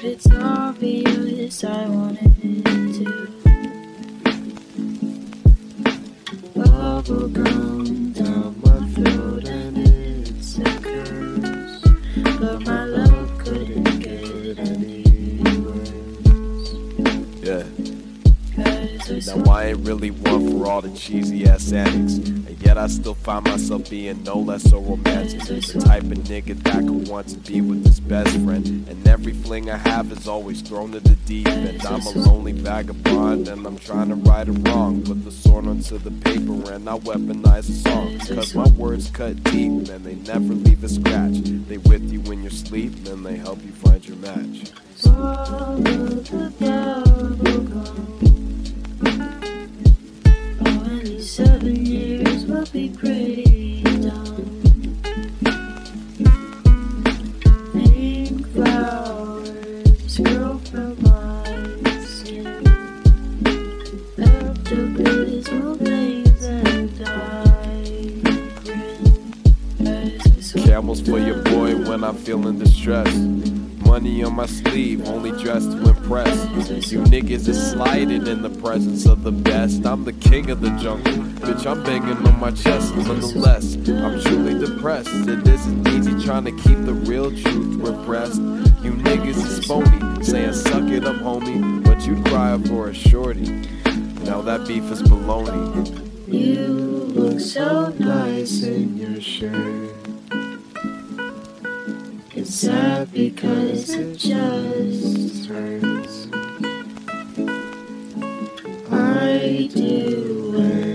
but it's obvious I wanted to. Bubble gum down my throat and it's a curse, but my love couldn't get any. Now I ain't really one for all the cheesy ass antics. And yet I still find myself being no less so romantic. The type of nigga that could want to be with his best friend. And every fling I have is always thrown to the deep end. I'm a lonely vagabond and I'm trying to right a wrong. Put the sword onto the paper and I weaponize the song. Cause my words cut deep and they never leave a scratch. They with you when you're asleep and they help you find your match. Camels for your boy when I'm feeling distressed. Money on my sleeve, only dressed to impress. You niggas is slighted in the presence of the best. I'm the king of the jungle. Bitch, I'm banging on my chest. Nonetheless, I'm truly depressed. It isn't easy trying to keep the real truth repressed. You niggas is phony, saying suck it up, homie. But you'd cry for a shorty. Now that beef is baloney. You look so nice in your shirt. Sad because it just hurts. I do